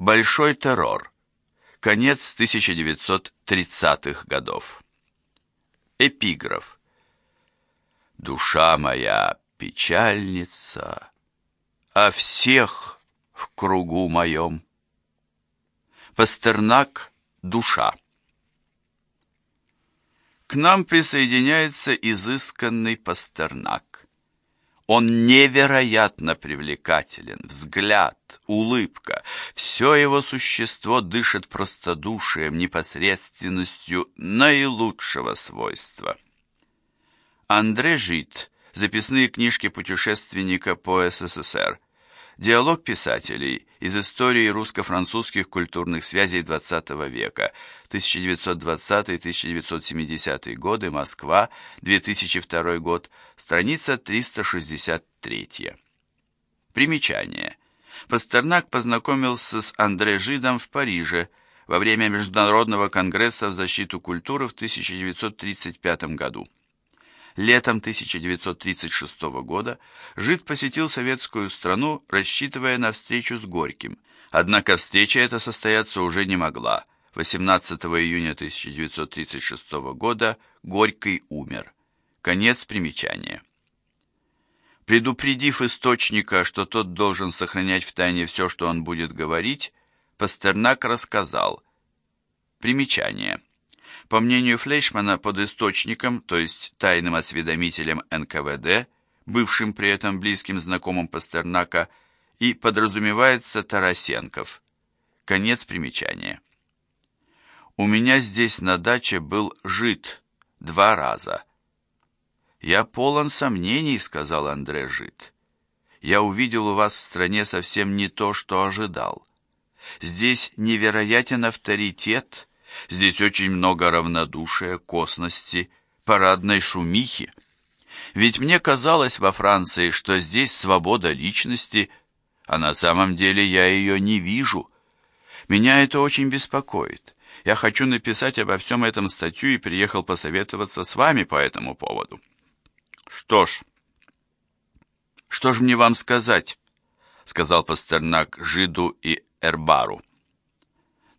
Большой террор. Конец 1930-х годов. Эпиграф. Душа моя печальница, а всех в кругу моем. Пастернак «Душа». К нам присоединяется изысканный Пастернак. Он невероятно привлекателен, взгляд, улыбка, все его существо дышит простодушием, непосредственностью наилучшего свойства. Андре Жит. Записные книжки путешественника по СССР. Диалог писателей из истории русско-французских культурных связей XX века. 1920-1970 годы. Москва. 2002 год. Страница 363. Примечание. Пастернак познакомился с Андре Жидом в Париже во время Международного конгресса в защиту культуры в 1935 году. Летом 1936 года Жид посетил советскую страну, рассчитывая на встречу с Горьким. Однако встреча эта состояться уже не могла. 18 июня 1936 года Горький умер. Конец примечания. Предупредив источника, что тот должен сохранять в тайне все, что он будет говорить, Пастернак рассказал. Примечание. По мнению Флейшмана, под источником, то есть тайным осведомителем НКВД, бывшим при этом близким знакомым Пастернака, и подразумевается Тарасенков. Конец примечания. У меня здесь на даче был жид два раза. Я полон сомнений, сказал Андре Жид. Я увидел у вас в стране совсем не то, что ожидал. Здесь невероятен авторитет, Здесь очень много равнодушия, косности, парадной шумихи. Ведь мне казалось во Франции, что здесь свобода личности, а на самом деле я ее не вижу. Меня это очень беспокоит. Я хочу написать обо всем этом статью и приехал посоветоваться с вами по этому поводу. Что ж, что ж мне вам сказать, сказал Пастернак Жиду и Эрбару.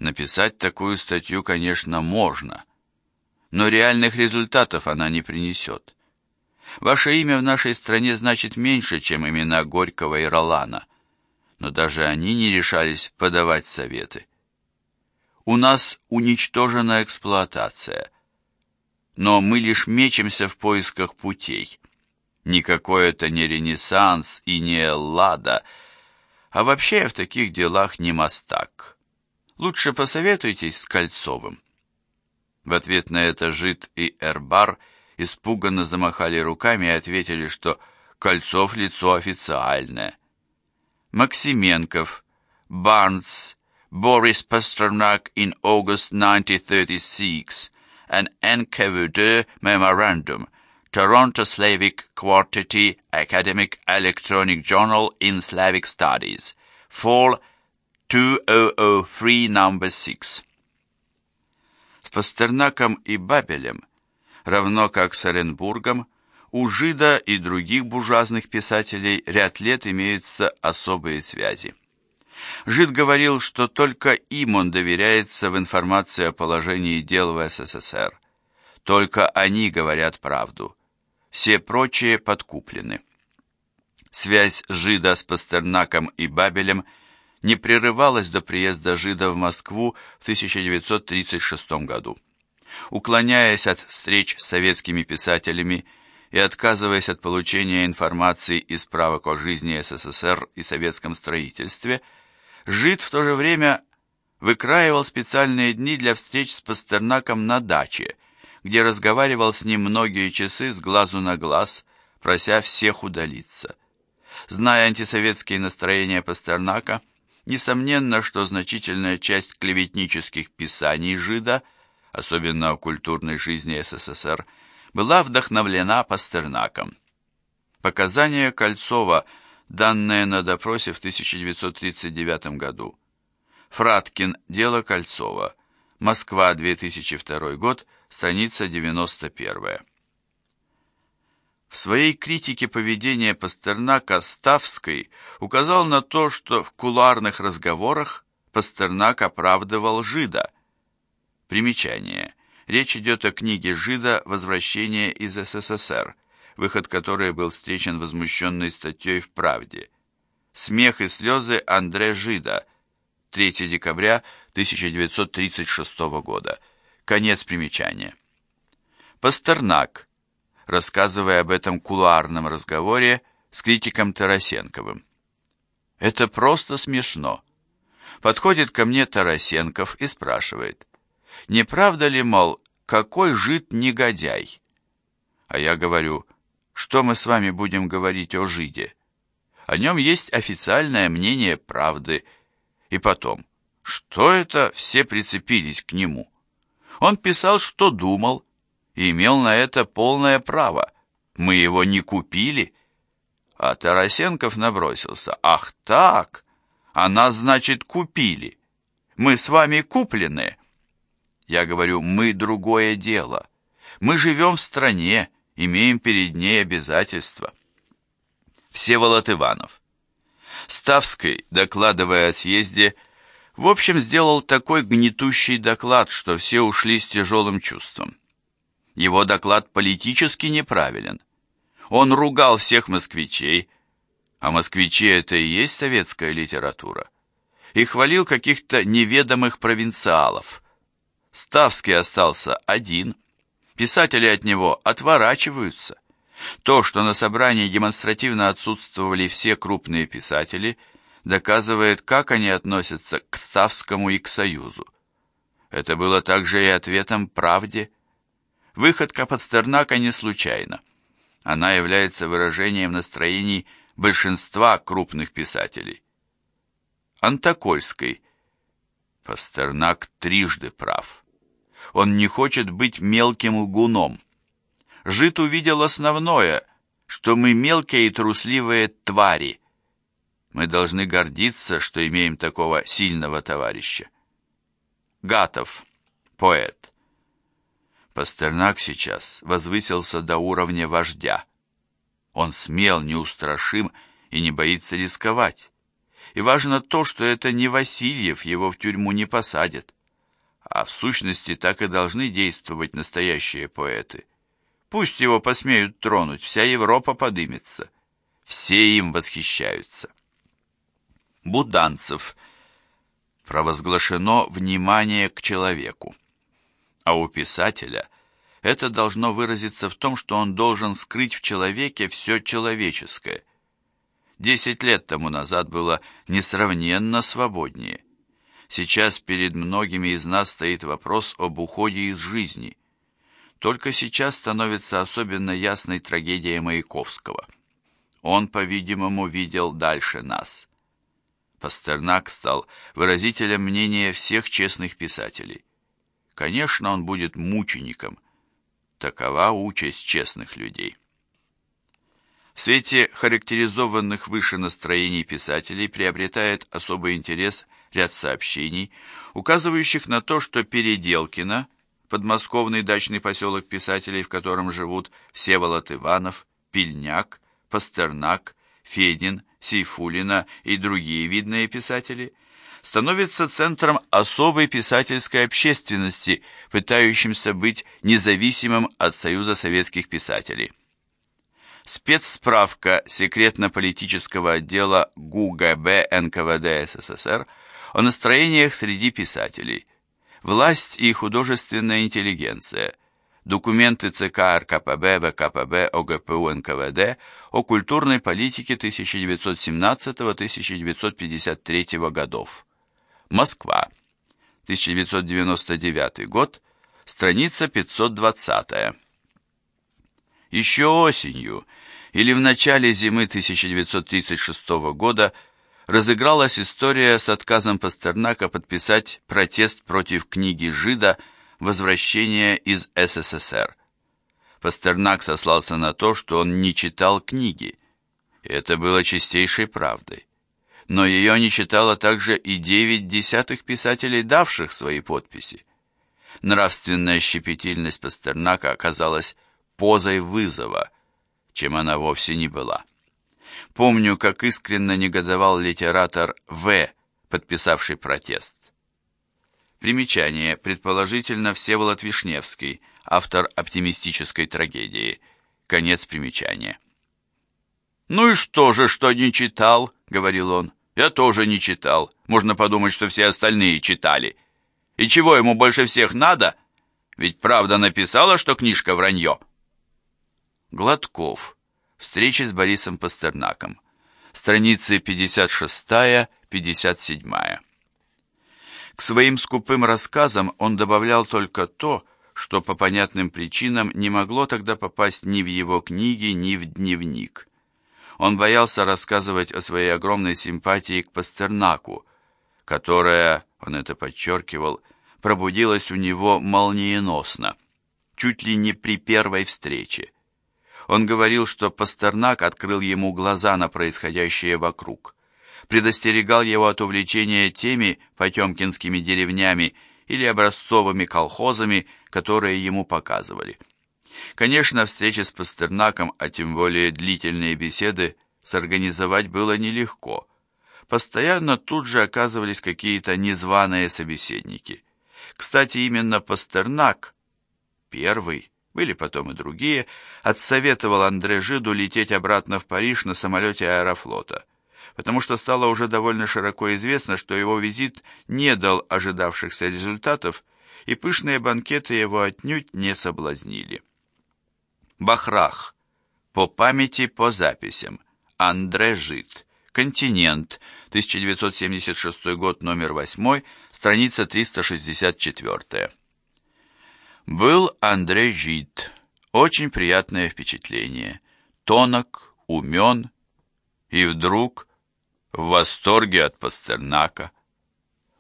Написать такую статью, конечно, можно, но реальных результатов она не принесет. Ваше имя в нашей стране значит меньше, чем имена Горького и Ролана, но даже они не решались подавать советы. У нас уничтожена эксплуатация, но мы лишь мечемся в поисках путей. Никакой это не Ренессанс и не Эллада, а вообще я в таких делах не мастак. Лучше посоветуйтесь с Кольцовым. В ответ на это Жид и Эрбар испуганно замахали руками и ответили, что Кольцов лицо официальное. Максименков, Барнс, Boris Pasternak in August 1936, an NKVD memorandum, Toronto Slavic Quartet Academic Electronic Journal in Slavic Studies, Fall 2003 number 6. С Пастернаком и Бабелем, равно как с Оренбургом, у Жида и других буржуазных писателей ряд лет имеются особые связи. Жид говорил, что только им он доверяется в информации о положении дел в СССР. Только они говорят правду. Все прочие подкуплены. Связь Жида с Пастернаком и Бабелем – не прерывалась до приезда Жида в Москву в 1936 году. Уклоняясь от встреч с советскими писателями и отказываясь от получения информации и справок о жизни СССР и советском строительстве, Жид в то же время выкраивал специальные дни для встреч с Пастернаком на даче, где разговаривал с ним многие часы с глазу на глаз, прося всех удалиться. Зная антисоветские настроения Пастернака, Несомненно, что значительная часть клеветнических писаний Жида, особенно о культурной жизни СССР, была вдохновлена Пастернаком. Показания Кольцова, данные на допросе в 1939 году. Фраткин. Дело Кольцова. Москва, 2002 год, страница 91. В своей критике поведения Пастернака Ставской указал на то, что в кулуарных разговорах Пастернак оправдывал Жида. Примечание. Речь идет о книге Жида «Возвращение из СССР», выход которой был встречен возмущенной статьей в «Правде». «Смех и слезы» Андре Жида, 3 декабря 1936 года. Конец примечания. Пастернак, рассказывая об этом кулуарном разговоре с критиком Тарасенковым. «Это просто смешно». Подходит ко мне Тарасенков и спрашивает, «Не правда ли, мол, какой жид негодяй?» А я говорю, «Что мы с вами будем говорить о жиде?» О нем есть официальное мнение правды. И потом, что это все прицепились к нему? Он писал, что думал, имел на это полное право. Мы его не купили. А Тарасенков набросился. Ах так, а нас, значит, купили. Мы с вами куплены. Я говорю, мы другое дело. Мы живем в стране, имеем перед ней обязательства. Всеволод Иванов. Ставский, докладывая о съезде, в общем, сделал такой гнетущий доклад, что все ушли с тяжелым чувством. Его доклад политически неправилен. Он ругал всех москвичей, а москвичи это и есть советская литература, и хвалил каких-то неведомых провинциалов. Ставский остался один, писатели от него отворачиваются. То, что на собрании демонстративно отсутствовали все крупные писатели, доказывает, как они относятся к Ставскому и к Союзу. Это было также и ответом правде, Выходка Пастернака не случайна. Она является выражением настроений большинства крупных писателей. Антокольский. Пастернак трижды прав. Он не хочет быть мелким лгуном. Жит увидел основное, что мы мелкие и трусливые твари. Мы должны гордиться, что имеем такого сильного товарища. Гатов, поэт. Пастернак сейчас возвысился до уровня вождя. Он смел, неустрашим и не боится рисковать. И важно то, что это не Васильев, его в тюрьму не посадят. А в сущности так и должны действовать настоящие поэты. Пусть его посмеют тронуть, вся Европа подымется. Все им восхищаются. Буданцев. Провозглашено внимание к человеку. А у писателя это должно выразиться в том, что он должен скрыть в человеке все человеческое. Десять лет тому назад было несравненно свободнее. Сейчас перед многими из нас стоит вопрос об уходе из жизни. Только сейчас становится особенно ясной трагедия Маяковского. Он, по-видимому, видел дальше нас. Пастернак стал выразителем мнения всех честных писателей. Конечно, он будет мучеником. Такова участь честных людей. В свете характеризованных выше настроений писателей приобретает особый интерес ряд сообщений, указывающих на то, что Переделкино, подмосковный дачный поселок писателей, в котором живут Всеволод Иванов, Пильняк, Пастернак, Федин, Сейфулина и другие видные писатели, становится центром особой писательской общественности, пытающимся быть независимым от Союза советских писателей. Спецсправка секретно-политического отдела ГУГБ НКВД СССР о настроениях среди писателей. Власть и художественная интеллигенция. Документы ЦК РКПБ, ВКПБ, ОГПУ НКВД о культурной политике 1917-1953 годов. Москва. 1999 год. Страница 520. Еще осенью или в начале зимы 1936 года разыгралась история с отказом Пастернака подписать протест против книги Жида «Возвращение из СССР». Пастернак сослался на то, что он не читал книги. Это было чистейшей правдой но ее не читало также и девять десятых писателей, давших свои подписи. Нравственная щепетильность Пастернака оказалась позой вызова, чем она вовсе не была. Помню, как искренне негодовал литератор В., подписавший протест. Примечание. Предположительно, Всеволод Вишневский, автор оптимистической трагедии. Конец примечания. «Ну и что же, что не читал?» — говорил он. «Я тоже не читал. Можно подумать, что все остальные читали. И чего ему больше всех надо? Ведь правда написала, что книжка вранье». Гладков. Встреча с Борисом Пастернаком. Страницы 56-57. К своим скупым рассказам он добавлял только то, что по понятным причинам не могло тогда попасть ни в его книги, ни в дневник. Он боялся рассказывать о своей огромной симпатии к Пастернаку, которая, он это подчеркивал, пробудилась у него молниеносно, чуть ли не при первой встрече. Он говорил, что Пастернак открыл ему глаза на происходящее вокруг, предостерегал его от увлечения теми потемкинскими деревнями или образцовыми колхозами, которые ему показывали. Конечно, встречи с Пастернаком, а тем более длительные беседы, сорганизовать было нелегко. Постоянно тут же оказывались какие-то незваные собеседники. Кстати, именно Пастернак, первый, были потом и другие, отсоветовал Андре Жиду лететь обратно в Париж на самолете аэрофлота, потому что стало уже довольно широко известно, что его визит не дал ожидавшихся результатов, и пышные банкеты его отнюдь не соблазнили. Бахрах. По памяти, по записям. Андре Жид. Континент. 1976 год, номер 8, страница 364. Был Андрей Жид. Очень приятное впечатление. Тонок, умен и вдруг в восторге от Пастернака.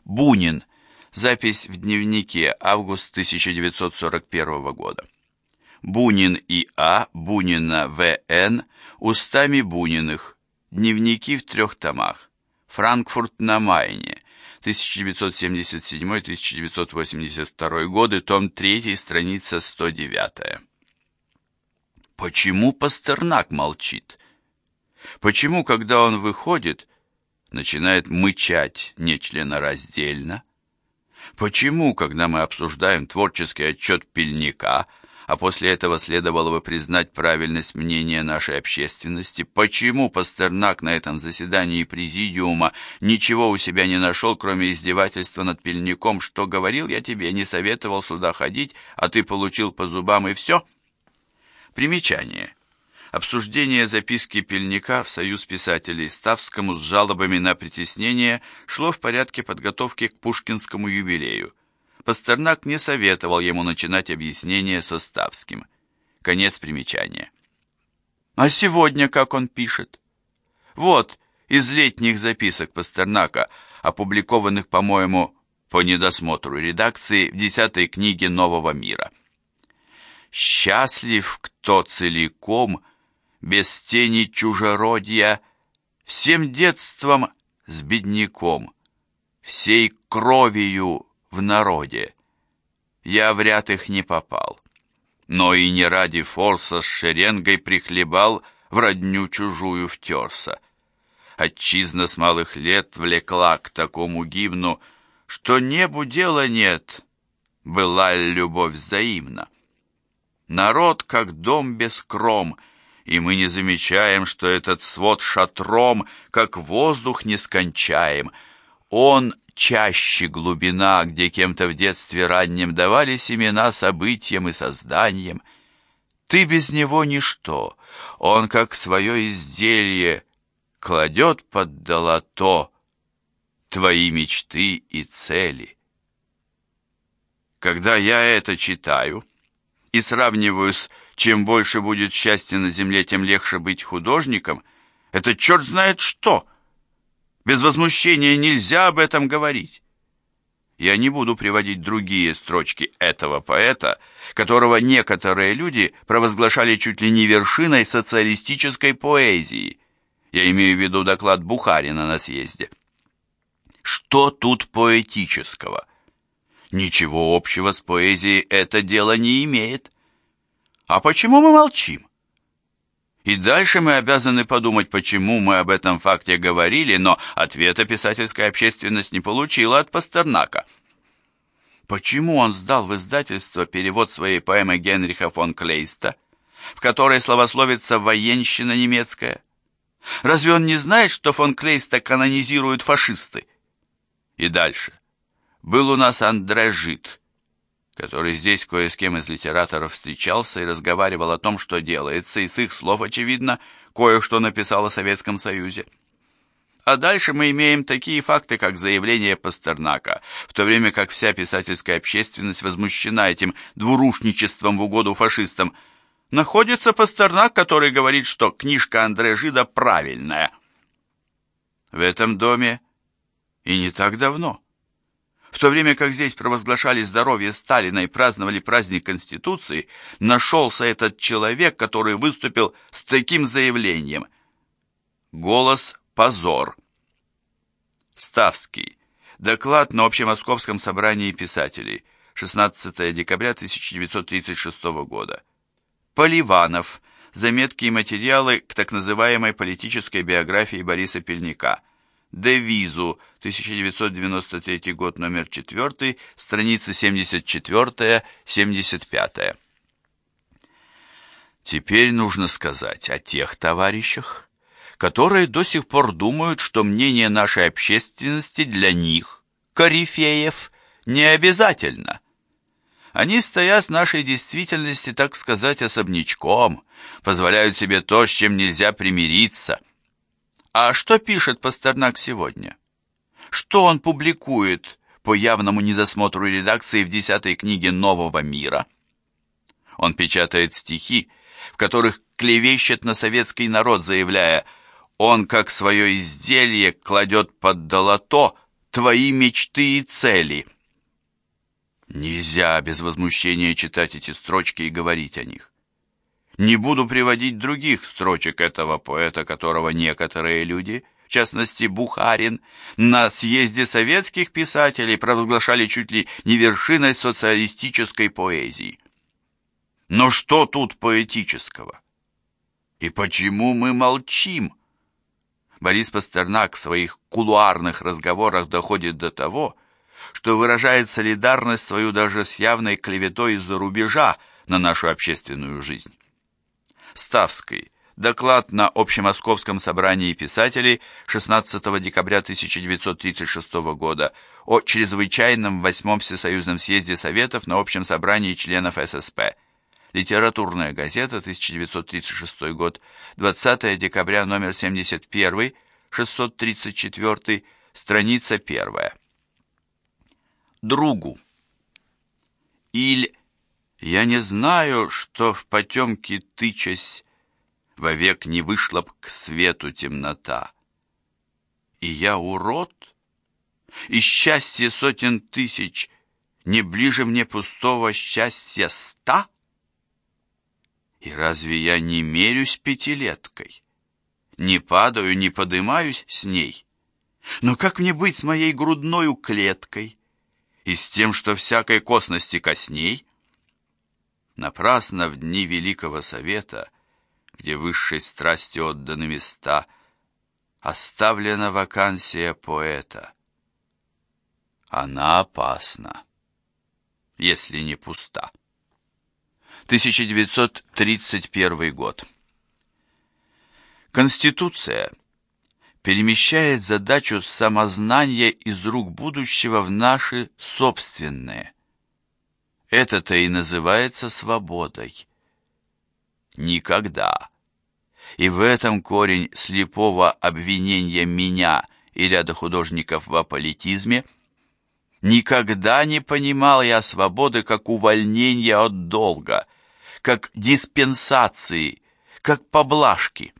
Бунин. Запись в дневнике, август 1941 года. Бунин И.А., Бунина В.Н., устами Буниных. Дневники в трех томах. Франкфурт на Майне. 1977-1982 годы, том 3, страница 109. Почему Пастернак молчит? Почему, когда он выходит, начинает мычать нечленораздельно? Почему, когда мы обсуждаем творческий отчет Пельника, а после этого следовало бы признать правильность мнения нашей общественности, почему Пастернак на этом заседании президиума ничего у себя не нашел, кроме издевательства над Пельником, что говорил я тебе, не советовал сюда ходить, а ты получил по зубам и все? Примечание. Обсуждение записки Пельника в Союз писателей Ставскому с жалобами на притеснение шло в порядке подготовки к Пушкинскому юбилею. Пастернак не советовал ему начинать объяснение со Ставским. Конец примечания. А сегодня как он пишет? Вот, из летних записок Пастернака, опубликованных, по-моему, по недосмотру редакции в десятой книге «Нового мира». «Счастлив, кто целиком, без тени чужеродья, всем детством с бедняком, всей кровью в народе. Я в ряд их не попал, но и не ради форса с шеренгой прихлебал, в родню чужую втерся. Отчизна с малых лет влекла к такому гимну, что небу дела нет, была любовь взаимна. Народ, как дом без кром, и мы не замечаем, что этот свод шатром, как воздух нескончаем. Он чаще глубина, где кем-то в детстве раннем давали семена событиям и созданиям. Ты без него ничто, он, как свое изделие, кладет под долото твои мечты и цели. Когда я это читаю и сравниваю с «чем больше будет счастья на земле, тем легче быть художником», это черт знает что — без возмущения нельзя об этом говорить. Я не буду приводить другие строчки этого поэта, которого некоторые люди провозглашали чуть ли не вершиной социалистической поэзии. Я имею в виду доклад Бухарина на съезде. Что тут поэтического? Ничего общего с поэзией это дело не имеет. А почему мы молчим? И дальше мы обязаны подумать, почему мы об этом факте говорили, но ответа писательская общественность не получила от Пастернака. Почему он сдал в издательство перевод своей поэмы Генриха фон Клейста, в которой словословится военщина немецкая? Разве он не знает, что фон Клейста канонизируют фашисты? И дальше. Был у нас Андре Жит, который здесь кое с кем из литераторов встречался и разговаривал о том, что делается, и с их слов, очевидно, кое-что написал о Советском Союзе. А дальше мы имеем такие факты, как заявление Пастернака, в то время как вся писательская общественность возмущена этим двурушничеством в угоду фашистам. Находится Пастернак, который говорит, что книжка Андре Жида правильная. В этом доме и не так давно в то время как здесь провозглашали здоровье Сталина и праздновали праздник Конституции, нашелся этот человек, который выступил с таким заявлением. Голос «Позор». Ставский. Доклад на Общемосковском собрании писателей. 16 декабря 1936 года. Поливанов. Заметки и материалы к так называемой политической биографии Бориса Пельника девизу, 1993 год, номер 4, страницы 74-75. Теперь нужно сказать о тех товарищах, которые до сих пор думают, что мнение нашей общественности для них, корифеев, не обязательно. Они стоят в нашей действительности, так сказать, особнячком, позволяют себе то, с чем нельзя примириться – а что пишет Пастернак сегодня? Что он публикует по явному недосмотру редакции в десятой книге «Нового мира»? Он печатает стихи, в которых клевещет на советский народ, заявляя «Он, как свое изделие, кладет под долото твои мечты и цели». Нельзя без возмущения читать эти строчки и говорить о них. Не буду приводить других строчек этого поэта, которого некоторые люди, в частности Бухарин, на съезде советских писателей провозглашали чуть ли не вершиной социалистической поэзии. Но что тут поэтического? И почему мы молчим? Борис Пастернак в своих кулуарных разговорах доходит до того, что выражает солидарность свою даже с явной клеветой из-за рубежа на нашу общественную жизнь. Ставской. Доклад на Общемосковском собрании писателей 16 декабря 1936 года о чрезвычайном восьмом Всесоюзном съезде Советов на Общем собрании членов ССП. Литературная газета, 1936 год, 20 декабря, номер 71, 634, страница 1. Другу. Иль я не знаю, что в потемке тычась, Вовек не вышла б к свету темнота. И я урод, и счастье сотен тысяч Не ближе мне пустого счастья ста? И разве я не мерюсь пятилеткой? Не падаю, не подымаюсь с ней? Но как мне быть с моей грудною клеткой? И с тем, что всякой косности косней — Напрасно в дни Великого Совета, где высшей страсти отданы места, оставлена вакансия поэта. Она опасна, если не пуста. 1931 год. Конституция перемещает задачу самознания из рук будущего в наши собственные – это-то и называется свободой. Никогда. И в этом корень слепого обвинения меня и ряда художников в аполитизме. Никогда не понимал я свободы как увольнения от долга, как диспенсации, как поблажки.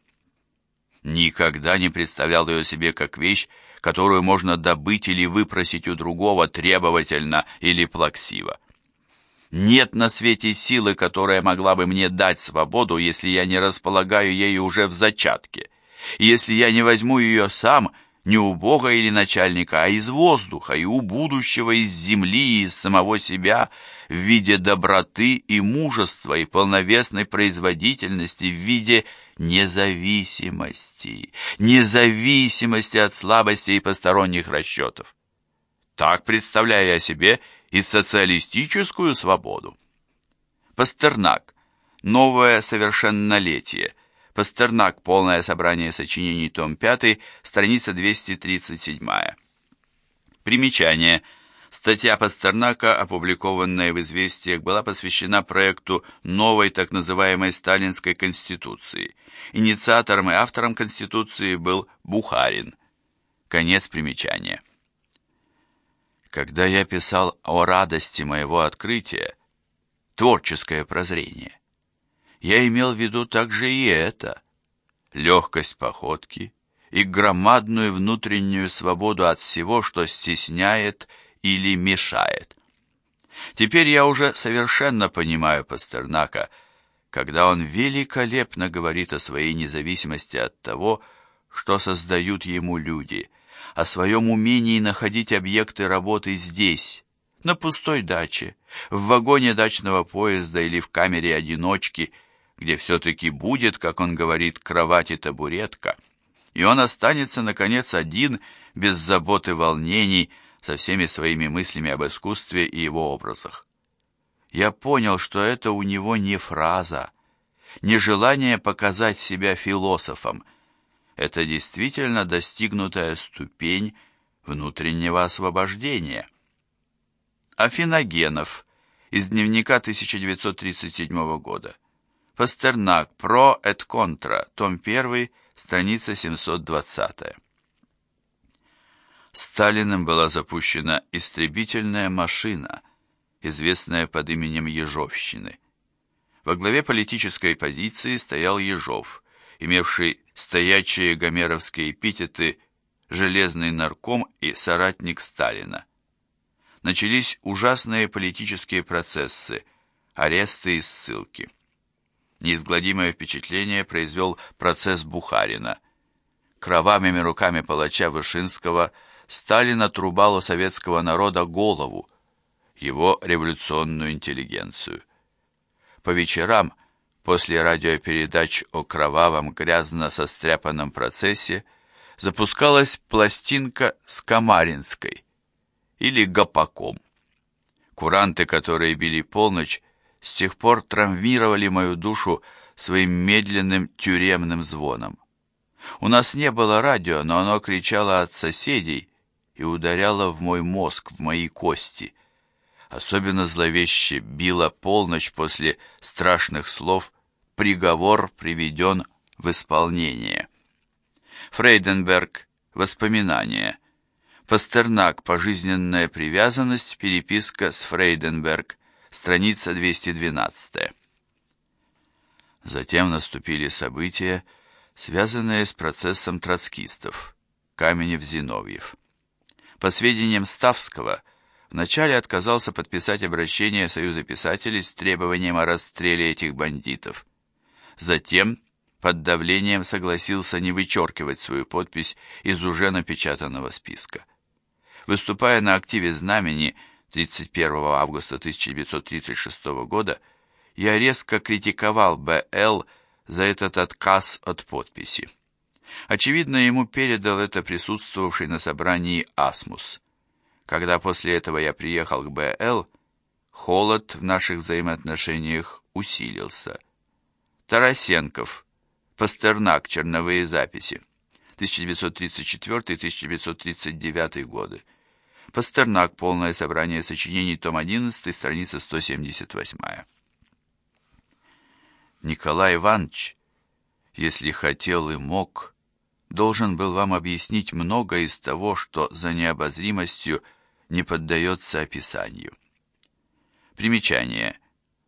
Никогда не представлял ее себе как вещь, которую можно добыть или выпросить у другого требовательно или плаксиво. Нет на свете силы, которая могла бы мне дать свободу, если я не располагаю ею уже в зачатке. Если я не возьму ее сам, не у Бога или начальника, а из воздуха, и у будущего, из земли, и из самого себя, в виде доброты и мужества, и полновесной производительности, в виде независимости, независимости от слабости и посторонних расчетов. Так представляю я себе и социалистическую свободу. Пастернак. Новое совершеннолетие. Пастернак. Полное собрание сочинений. Том 5. Страница 237. Примечание. Статья Пастернака, опубликованная в «Известиях», была посвящена проекту новой так называемой Сталинской Конституции. Инициатором и автором Конституции был Бухарин. Конец примечания. Когда я писал о радости моего открытия, творческое прозрение, я имел в виду также и это, легкость походки и громадную внутреннюю свободу от всего, что стесняет или мешает. Теперь я уже совершенно понимаю Пастернака, когда он великолепно говорит о своей независимости от того, что создают ему люди, о своем умении находить объекты работы здесь, на пустой даче, в вагоне дачного поезда или в камере одиночки, где все-таки будет, как он говорит, кровать и табуретка, и он останется, наконец, один, без заботы волнений, со всеми своими мыслями об искусстве и его образах. Я понял, что это у него не фраза, не желание показать себя философом. Это действительно достигнутая ступень внутреннего освобождения. Афиногенов из дневника 1937 года. Пастернак. Про et контра. Том 1. Страница 720. Сталиным была запущена истребительная машина, известная под именем Ежовщины. Во главе политической позиции стоял Ежов, имевший стоячие гомеровские эпитеты «железный нарком» и «соратник Сталина». Начались ужасные политические процессы, аресты и ссылки. Неизгладимое впечатление произвел процесс Бухарина. Кровавыми руками палача Вышинского – Сталин отрубал у советского народа голову, его революционную интеллигенцию. По вечерам, после радиопередач о кровавом грязно-состряпанном процессе, запускалась пластинка с Камаринской или Гопаком. Куранты, которые били полночь, с тех пор травмировали мою душу своим медленным тюремным звоном. У нас не было радио, но оно кричало от соседей, и ударяла в мой мозг, в мои кости. Особенно зловеще била полночь после страшных слов «приговор приведен в исполнение». Фрейденберг. Воспоминания. Пастернак. Пожизненная привязанность. Переписка с Фрейденберг. Страница 212. Затем наступили события, связанные с процессом троцкистов. Каменев-Зиновьев. По сведениям Ставского, вначале отказался подписать обращение Союза писателей с требованием о расстреле этих бандитов. Затем, под давлением, согласился не вычеркивать свою подпись из уже напечатанного списка. Выступая на активе «Знамени» 31 августа 1936 года, я резко критиковал Б.Л. за этот отказ от подписи. Очевидно, ему передал это присутствовавший на собрании Асмус. Когда после этого я приехал к БЛ, холод в наших взаимоотношениях усилился. Тарасенков, Пастернак, черновые записи, 1934-1939 годы. Пастернак, полное собрание сочинений, том 11, страница 178. Николай Иванович, если хотел и мог, должен был вам объяснить многое из того, что за необозримостью не поддается описанию. Примечание.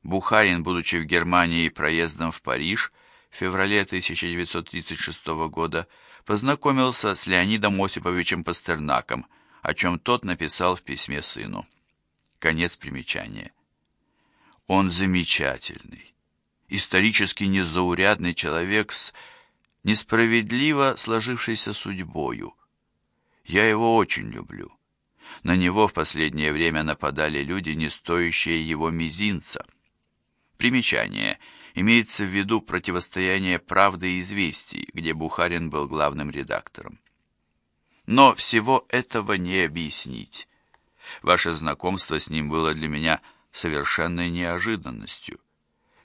Бухарин, будучи в Германии проездом в Париж в феврале 1936 года, познакомился с Леонидом Осиповичем Пастернаком, о чем тот написал в письме сыну. Конец примечания. Он замечательный, исторически незаурядный человек с несправедливо сложившейся судьбою. Я его очень люблю. На него в последнее время нападали люди, не стоящие его мизинца. Примечание. Имеется в виду противостояние «Правды и известий», где Бухарин был главным редактором. Но всего этого не объяснить. Ваше знакомство с ним было для меня совершенной неожиданностью.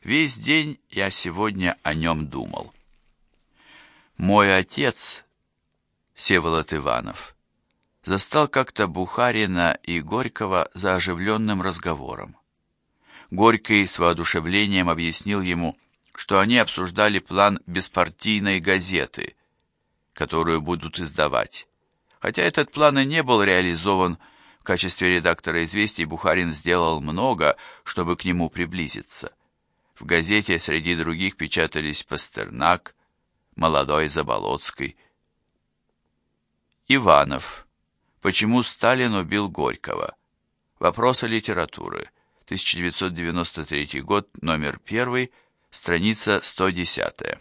Весь день я сегодня о нем думал. Мой отец, Севолод Иванов, застал как-то Бухарина и Горького за оживленным разговором. Горький с воодушевлением объяснил ему, что они обсуждали план беспартийной газеты, которую будут издавать. Хотя этот план и не был реализован, в качестве редактора «Известий» Бухарин сделал много, чтобы к нему приблизиться. В газете среди других печатались Пастернак, Молодой Заболоцкий. Иванов. Почему Сталин убил Горького? Вопросы литературы. 1993 год, номер 1, страница 110.